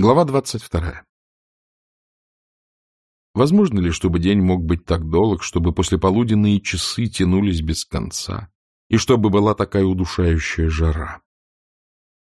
Глава двадцать вторая. Возможно ли, чтобы день мог быть так долг, чтобы послеполуденные часы тянулись без конца, и чтобы была такая удушающая жара?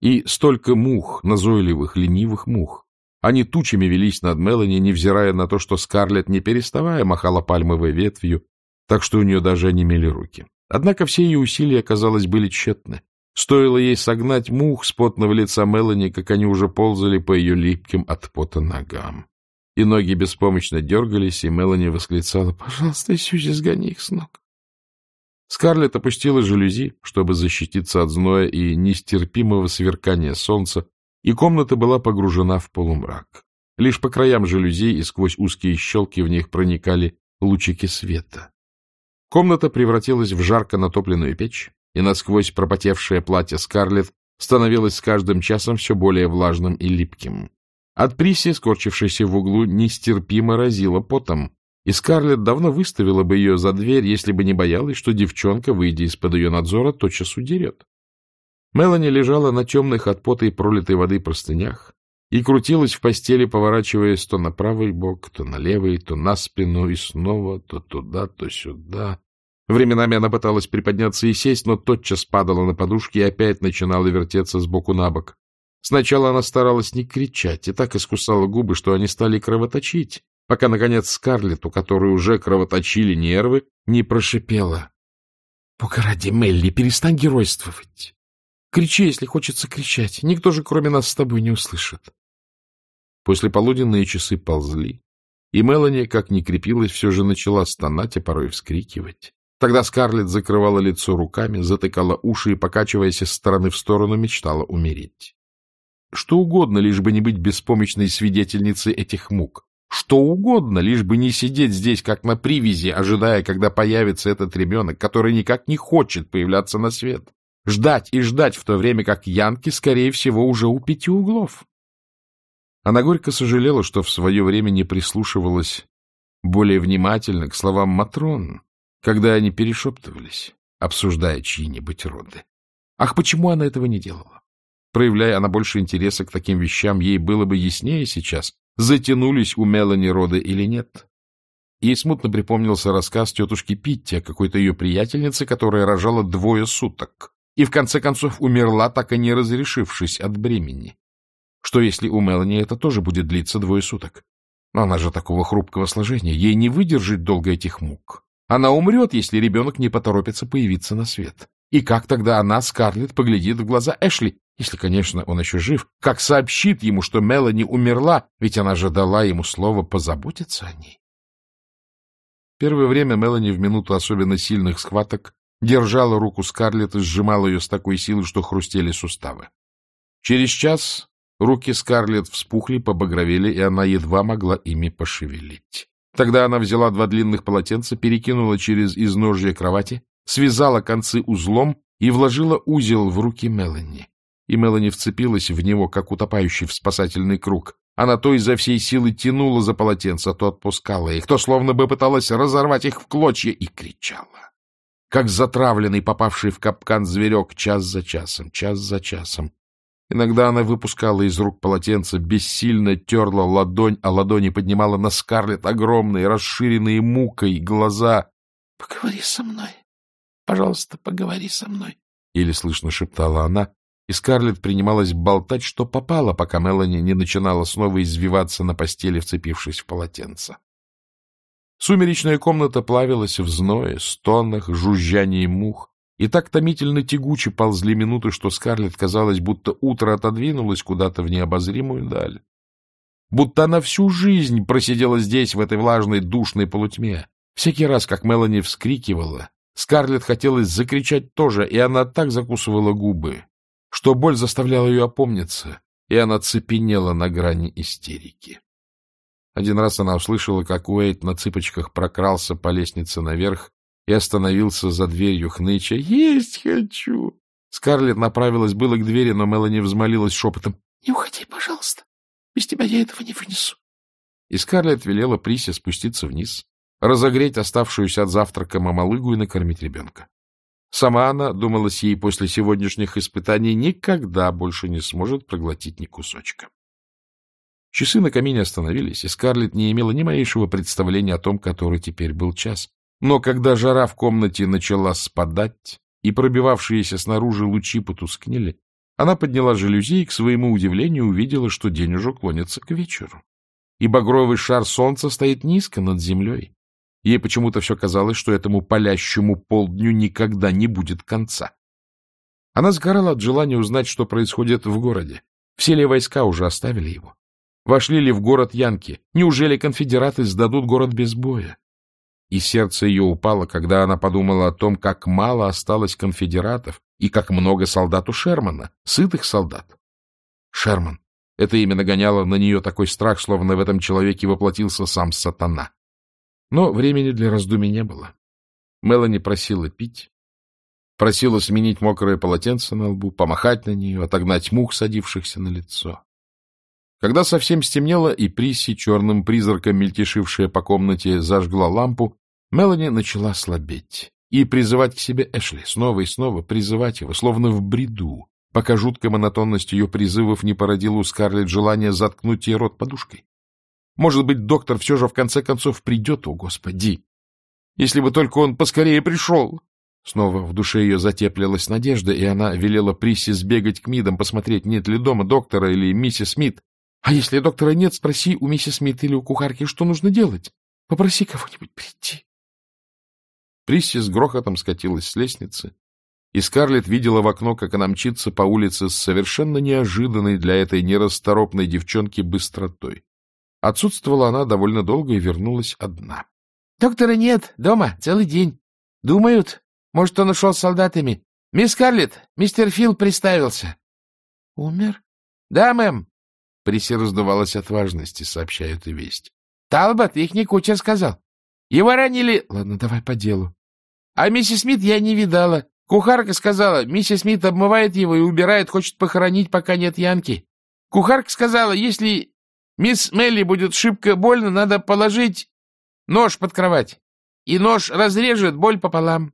И столько мух, назойливых, ленивых мух. Они тучами велись над Мелани, невзирая на то, что Скарлетт, не переставая, махала пальмовой ветвью, так что у нее даже онемели руки. Однако все ее усилия, казалось, были тщетны. Стоило ей согнать мух с потного лица Мелани, как они уже ползали по ее липким от пота ногам. И ноги беспомощно дергались, и Мелани восклицала «Пожалуйста, Сьюзи, сгони их с ног». Скарлетт опустила жалюзи, чтобы защититься от зноя и нестерпимого сверкания солнца, и комната была погружена в полумрак. Лишь по краям жалюзи и сквозь узкие щелки в них проникали лучики света. Комната превратилась в жарко натопленную печь, и насквозь пропотевшее платье Скарлетт становилось с каждым часом все более влажным и липким. От Приси, скорчившейся в углу, нестерпимо разило потом, и Скарлетт давно выставила бы ее за дверь, если бы не боялась, что девчонка, выйдя из-под ее надзора, тотчас удерет. Мелани лежала на темных от пота и пролитой воды простынях и крутилась в постели, поворачиваясь то на правый бок, то на левый, то на спину, и снова то туда, то сюда. Временами она пыталась приподняться и сесть, но тотчас падала на подушки и опять начинала вертеться с боку на бок. Сначала она старалась не кричать и так искусала губы, что они стали кровоточить, пока, наконец, Скарлетт, у которой уже кровоточили нервы, не прошипела. — Погоди, Мелли, перестань геройствовать. Кричи, если хочется кричать. Никто же, кроме нас, с тобой не услышит. После полуденные часы ползли, и Мелани, как ни крепилась, все же начала стонать, а порой вскрикивать. Тогда Скарлетт закрывала лицо руками, затыкала уши и, покачиваясь из стороны в сторону, мечтала умереть. Что угодно, лишь бы не быть беспомощной свидетельницей этих мук. Что угодно, лишь бы не сидеть здесь, как на привязи, ожидая, когда появится этот ребенок, который никак не хочет появляться на свет. Ждать и ждать, в то время как Янки, скорее всего, уже у пяти углов. Она горько сожалела, что в свое время не прислушивалась более внимательно к словам Матрон, когда они перешептывались, обсуждая чьи-нибудь роды. Ах, почему она этого не делала? Проявляя она больше интереса к таким вещам, ей было бы яснее сейчас, затянулись у Мелани роды или нет. Ей смутно припомнился рассказ тетушки Питти о какой-то ее приятельнице, которая рожала двое суток и в конце концов умерла, так и не разрешившись от бремени. Что если у Мелани это тоже будет длиться двое суток? Но она же такого хрупкого сложения, ей не выдержать долго этих мук. Она умрет, если ребенок не поторопится появиться на свет. И как тогда она, Скарлетт, поглядит в глаза Эшли, если, конечно, он еще жив, как сообщит ему, что Мелани умерла, ведь она же дала ему слово позаботиться о ней? Первое время Мелани в минуту особенно сильных схваток держала руку Скарлетт и сжимала ее с такой силой, что хрустели суставы. Через час руки Скарлетт вспухли, побагровели, и она едва могла ими пошевелить. Тогда она взяла два длинных полотенца, перекинула через изножье кровати, связала концы узлом и вложила узел в руки Мелани. И Мелани вцепилась в него, как утопающий в спасательный круг. Она то изо всей силы тянула за полотенца, то отпускала их, то словно бы пыталась разорвать их в клочья и кричала как затравленный, попавший в капкан зверек, час за часом, час за часом. Иногда она выпускала из рук полотенце, бессильно терла ладонь, а ладони поднимала на Скарлетт огромные, расширенные мукой глаза. — Поговори со мной. Пожалуйста, поговори со мной. Еле слышно шептала она, и Скарлетт принималась болтать, что попало, пока Мелани не начинала снова извиваться на постели, вцепившись в полотенце. Сумеречная комната плавилась в зное, стонах, жужжании мух, и так томительно тягуче ползли минуты, что Скарлетт казалось, будто утро отодвинулось куда-то в необозримую даль. Будто она всю жизнь просидела здесь, в этой влажной, душной полутьме. Всякий раз, как Мелани вскрикивала, Скарлетт хотелось закричать тоже, и она так закусывала губы, что боль заставляла ее опомниться, и она цепенела на грани истерики. Один раз она услышала, как Уэйт на цыпочках прокрался по лестнице наверх и остановился за дверью хныча. «Есть хочу!» Скарлетт направилась было к двери, но Мелани взмолилась шепотом. «Не уходи, пожалуйста. Без тебя я этого не вынесу». И Скарлетт велела Присе спуститься вниз, разогреть оставшуюся от завтрака мамалыгу и накормить ребенка. Сама она, думалась ей после сегодняшних испытаний, никогда больше не сможет проглотить ни кусочка. Часы на камине остановились, и Скарлетт не имела ни малейшего представления о том, который теперь был час. Но когда жара в комнате начала спадать, и пробивавшиеся снаружи лучи потускнели, она подняла жалюзи и, к своему удивлению, увидела, что день уже клонится к вечеру. И багровый шар солнца стоит низко над землей. Ей почему-то все казалось, что этому палящему полдню никогда не будет конца. Она сгорала от желания узнать, что происходит в городе. Все ли войска уже оставили его? Вошли ли в город Янки? Неужели конфедераты сдадут город без боя? И сердце ее упало, когда она подумала о том, как мало осталось конфедератов и как много солдат у Шермана, сытых солдат. Шерман. Это имя нагоняло на нее такой страх, словно в этом человеке воплотился сам сатана. Но времени для раздумий не было. Мелани просила пить, просила сменить мокрое полотенце на лбу, помахать на нее, отогнать мух, садившихся на лицо. Когда совсем стемнело, и Присси, черным призраком мельтешившая по комнате, зажгла лампу, Мелани начала слабеть и призывать к себе Эшли, снова и снова призывать его, словно в бреду, пока жуткая монотонность ее призывов не породила у Скарлетт желание заткнуть ей рот подушкой. Может быть, доктор все же в конце концов придет, о господи! Если бы только он поскорее пришел! Снова в душе ее затеплилась надежда, и она велела Присси сбегать к Мидам, посмотреть, нет ли дома доктора или миссис Смит, а если доктора нет, спроси у миссис Смит или у кухарки, что нужно делать. Попроси кого-нибудь прийти. Присси с грохотом скатилась с лестницы, и Скарлетт видела в окно, как она мчится по улице с совершенно неожиданной для этой нерасторопной девчонки быстротой. Отсутствовала она довольно долго и вернулась одна. — Доктора нет, дома, целый день. Думают, может, он ушел с солдатами. Мисс Скарлетт, мистер Фил приставился. — Умер? — Да, мэм. Приси раздувалась от важности, сообщают и весть. — Талбот, их не кучер сказал. Его ранили... Ладно, давай по делу. А миссис Смит я не видала. Кухарка сказала, миссис Смит обмывает его и убирает, хочет похоронить, пока нет Янки. Кухарка сказала, если мисс Мелли будет шибко больно, надо положить нож под кровать. И нож разрежет боль пополам.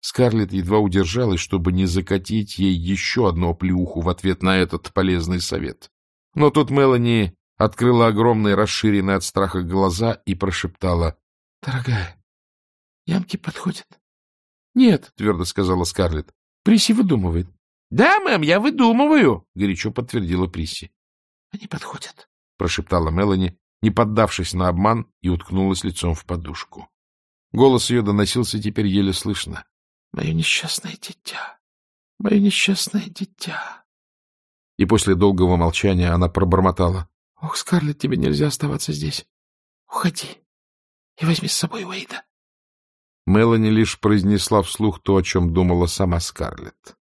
Скарлетт едва удержалась, чтобы не закатить ей еще одну оплеуху в ответ на этот полезный совет. Но тут Мелани открыла огромные, расширенные от страха глаза и прошептала. — Дорогая, ямки подходят? — Нет, — твердо сказала Скарлетт. — Приси выдумывает. — Да, мэм, я выдумываю, — горячо подтвердила Приси. — Они подходят, — прошептала Мелани, не поддавшись на обман, и уткнулась лицом в подушку. Голос ее доносился теперь еле слышно. Мое несчастное дитя, мое несчастное дитя. И после долгого молчания она пробормотала. — Ох, Скарлетт, тебе нельзя оставаться здесь. Уходи и возьми с собой Уэйда. Мелани лишь произнесла вслух то, о чем думала сама Скарлетт.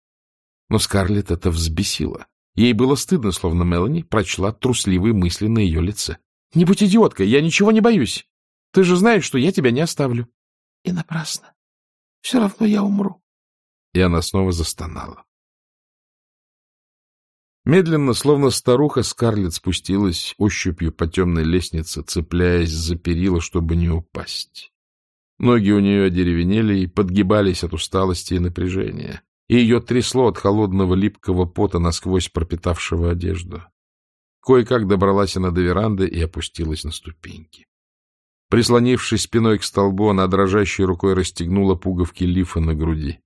Но Скарлетт это взбесило. Ей было стыдно, словно Мелани прочла трусливые мысли на ее лице. — Не будь идиоткой, я ничего не боюсь. Ты же знаешь, что я тебя не оставлю. — И напрасно. Все равно я умру. И она снова застонала. Медленно, словно старуха, Скарлетт спустилась ощупью по темной лестнице, цепляясь за перила, чтобы не упасть. Ноги у нее одеревенели и подгибались от усталости и напряжения, и ее трясло от холодного липкого пота, насквозь пропитавшего одежду. Кое-как добралась она до веранды и опустилась на ступеньки. Прислонившись спиной к столбу, она дрожащей рукой расстегнула пуговки лифа на груди.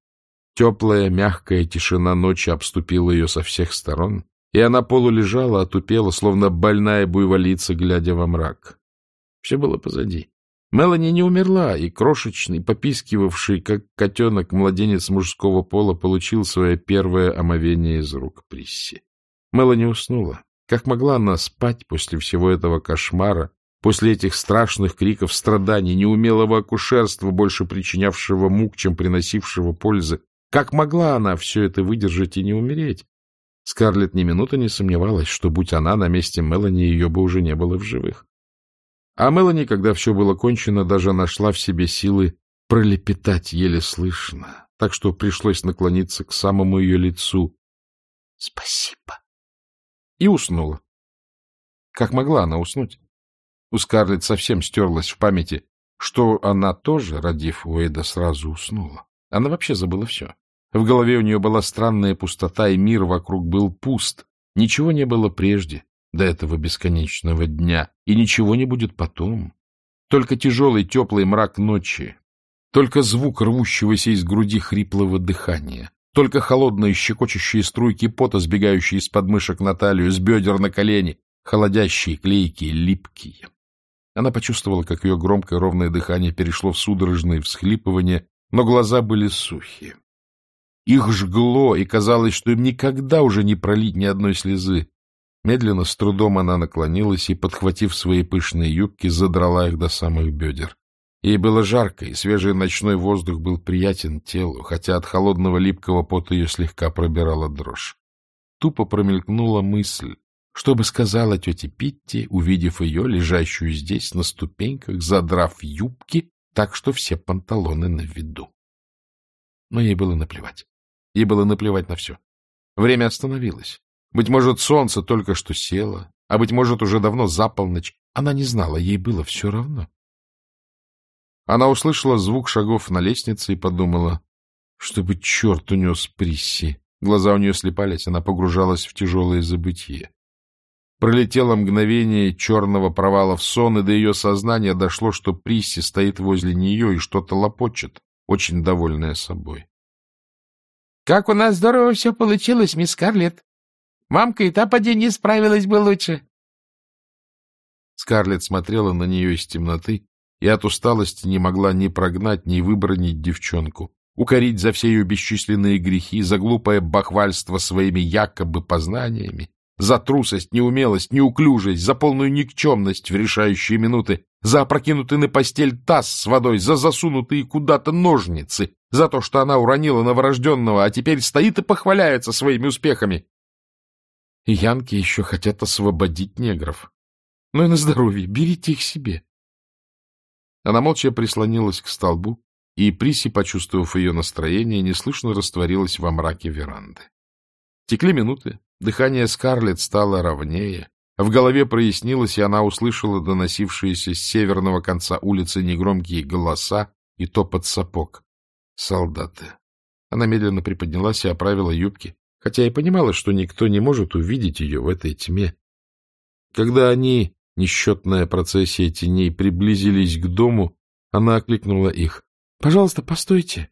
Теплая, мягкая тишина ночи обступила ее со всех сторон, и она полулежала, отупела, словно больная буйволица, глядя во мрак. Все было позади. Мелани не умерла, и крошечный, попискивавший, как котенок, младенец мужского пола получил свое первое омовение из рук Присси. Мелани уснула. Как могла она спать после всего этого кошмара, После этих страшных криков страданий, неумелого акушерства, больше причинявшего мук, чем приносившего пользы, как могла она все это выдержать и не умереть? Скарлетт ни минуты не сомневалась, что, будь она на месте Мелани, ее бы уже не было в живых. А Мелани, когда все было кончено, даже нашла в себе силы пролепетать еле слышно, так что пришлось наклониться к самому ее лицу. — Спасибо. И уснула. Как могла она уснуть? У Скарлетт совсем стерлась в памяти, что она тоже, родив Уэйда, сразу уснула. Она вообще забыла все. В голове у нее была странная пустота, и мир вокруг был пуст. Ничего не было прежде, до этого бесконечного дня, и ничего не будет потом. Только тяжелый теплый мрак ночи, только звук рвущегося из груди хриплого дыхания, только холодные щекочущие струйки пота, сбегающие из подмышек на талию, с бедер на колени, холодящие, клейкие, липкие. Она почувствовала, как ее громкое ровное дыхание перешло в судорожные всхлипывания, но глаза были сухие. Их жгло, и казалось, что им никогда уже не пролить ни одной слезы. Медленно, с трудом она наклонилась и, подхватив свои пышные юбки, задрала их до самых бедер. Ей было жарко, и свежий ночной воздух был приятен телу, хотя от холодного липкого пота ее слегка пробирала дрожь. Тупо промелькнула мысль, что бы сказала тетя Питти, увидев ее, лежащую здесь на ступеньках, задрав юбки, так что все панталоны на виду. Но ей было наплевать. Ей было наплевать на все. Время остановилось. Быть может, солнце только что село, а, быть может, уже давно за полночь. Она не знала, ей было все равно. Она услышала звук шагов на лестнице и подумала, чтобы черт унес Присси. Глаза у нее слепались, она погружалась в тяжелое забытие. Пролетело мгновение черного провала в сон, и до ее сознания дошло, что Присси стоит возле нее и что-то лопочет, очень довольная собой. — Как у нас здорово все получилось, мисс Карлетт. Мамка и та поди не справилась бы лучше. Скарлетт смотрела на нее из темноты и от усталости не могла ни прогнать, ни выбронить девчонку, укорить за все ее бесчисленные грехи, за глупое бахвальство своими якобы познаниями, за трусость, неумелость, неуклюжесть, за полную никчемность в решающие минуты, за опрокинутый на постель таз с водой, за засунутые куда-то ножницы, за то, что она уронила новорожденного, а теперь стоит и похваляется своими успехами. Янки еще хотят освободить негров. Ну и на здоровье, берите их себе. Она молча прислонилась к столбу, и Приси, почувствовав ее настроение, неслышно растворилась во мраке веранды. Текли минуты, Дыхание Скарлетт стало ровнее, в голове прояснилось, и она услышала доносившиеся с северного конца улицы негромкие голоса и топот сапог. Солдаты. Она медленно приподнялась и оправила юбки, хотя и понимала, что никто не может увидеть ее в этой тьме. Когда они, несчетная процессия теней, приблизились к дому, она окликнула их. — Пожалуйста, постойте.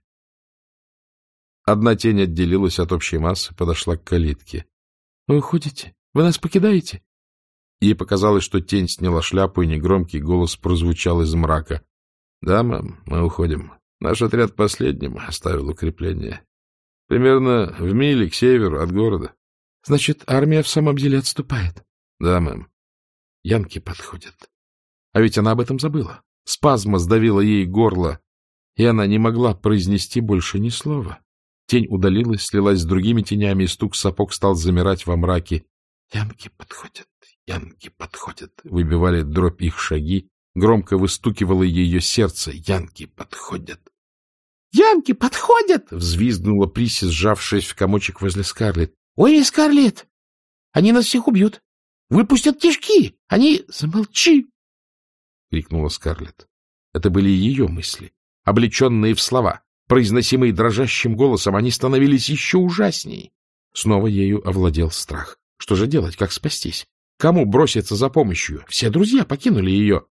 Одна тень отделилась от общей массы, подошла к калитке. — Вы уходите? Вы нас покидаете? Ей показалось, что тень сняла шляпу, и негромкий голос прозвучал из мрака. — Да, мам, мы уходим. Наш отряд последним оставил укрепление. Примерно в миле к северу от города. — Значит, армия в самом деле отступает? — Да, мэм. Янки подходят. А ведь она об этом забыла. Спазма сдавила ей горло, и она не могла произнести больше ни слова. Тень удалилась, слилась с другими тенями, и стук сапог стал замирать во мраке. «Янки подходят, янки подходят!» Выбивали дробь их шаги. Громко выстукивало ее сердце. «Янки подходят!» «Янки подходят!» — взвизгнула Приси, сжавшись в комочек возле Скарлетт. «Ой, Скарлетт! Они нас всех убьют! Выпустят кишки! Они... Замолчи!» — крикнула Скарлетт. Это были ее мысли, облеченные в слова. Произносимые дрожащим голосом, они становились еще ужасней. Снова ею овладел страх. Что же делать, как спастись? Кому броситься за помощью? Все друзья покинули ее.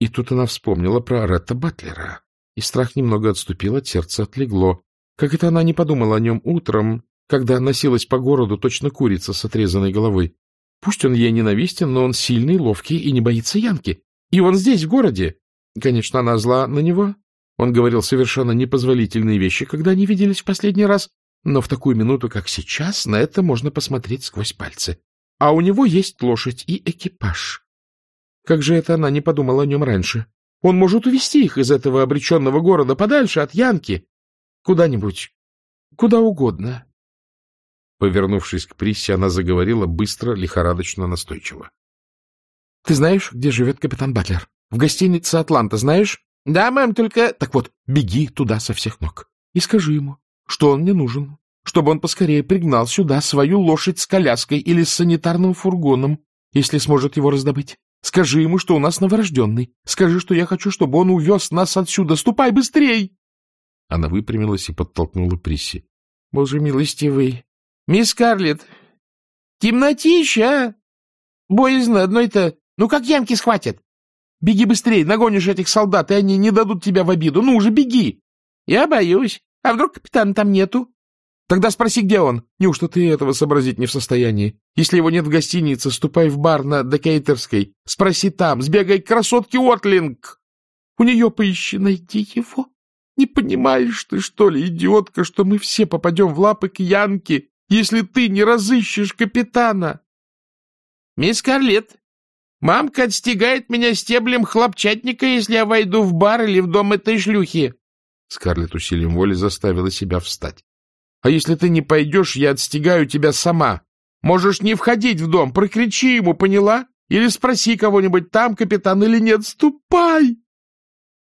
И тут она вспомнила про Ретта Батлера. И страх немного отступил, от сердца отлегло. Как это она не подумала о нем утром, когда носилась по городу точно курица с отрезанной головой. Пусть он ей ненавистен, но он сильный, ловкий и не боится Янки. И он здесь, в городе. Конечно, она зла на него, он говорил совершенно непозволительные вещи, когда они виделись в последний раз, но в такую минуту, как сейчас, на это можно посмотреть сквозь пальцы. А у него есть лошадь и экипаж. Как же это она не подумала о нем раньше? Он может увезти их из этого обреченного города подальше от Янки. Куда-нибудь, куда угодно. Повернувшись к Приссе, она заговорила быстро, лихорадочно, настойчиво. — Ты знаешь, где живет капитан Батлер? В гостинице «Атланта», знаешь? — Да, мэм, только... Так вот, беги туда со всех ног и скажи ему, что он мне нужен, чтобы он поскорее пригнал сюда свою лошадь с коляской или с санитарным фургоном, если сможет его раздобыть. Скажи ему, что у нас новорожденный. Скажи, что я хочу, чтобы он увез нас отсюда. Ступай быстрей!» Она выпрямилась и подтолкнула Присси. — Боже милостивый! — Мисс Карлетт! Темнотища! Боязно одной-то. Ну, как янки схватят? Беги быстрее, нагонишь этих солдат, и они не дадут тебя в обиду. Ну уже беги. Я боюсь. А вдруг капитана там нету? Тогда спроси, где он. Неужто ты этого сообразить не в состоянии? Если его нет в гостинице, ступай в бар на Декейтерской. Спроси там, сбегай к красотке Уотлинг. У нее поищи, найти его. Не понимаешь ты, что ли, идиотка, что мы все попадем в лапы к Янке, если ты не разыщешь капитана? Мисс Карлет, мамка отстегает меня стеблем хлопчатника, если я войду в бар или в дом этой шлюхи. Скарлетт усилием воли заставила себя встать. А если ты не пойдешь, я отстегаю тебя сама. Можешь не входить в дом, прокричи ему, поняла? Или спроси кого-нибудь, там капитан или нет. Ступай!»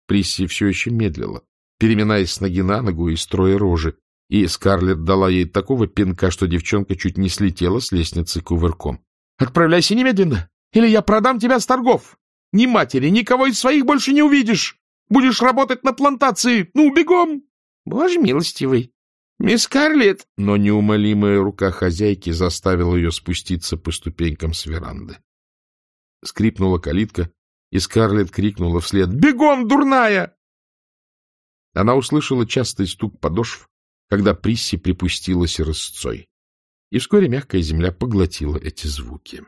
Присси все еще медлила, переминаясь с ноги на ногу и строя рожи, и Скарлетт дала ей такого пинка, что девчонка чуть не слетела с лестницы кувырком. «Отправляйся немедленно, или я продам тебя с торгов! Ни матери, никого из своих больше не увидишь! Будешь работать на плантации! Ну, бегом!» «Боже милостивый!» «Мисс Карлетт!» Но неумолимая рука хозяйки заставила ее спуститься по ступенькам с веранды. Скрипнула калитка, и Скарлетт крикнула вслед «Бегом, дурная!» Она услышала частый стук подошв, когда Присси припустилась рысцой, и вскоре мягкая земля поглотила эти звуки.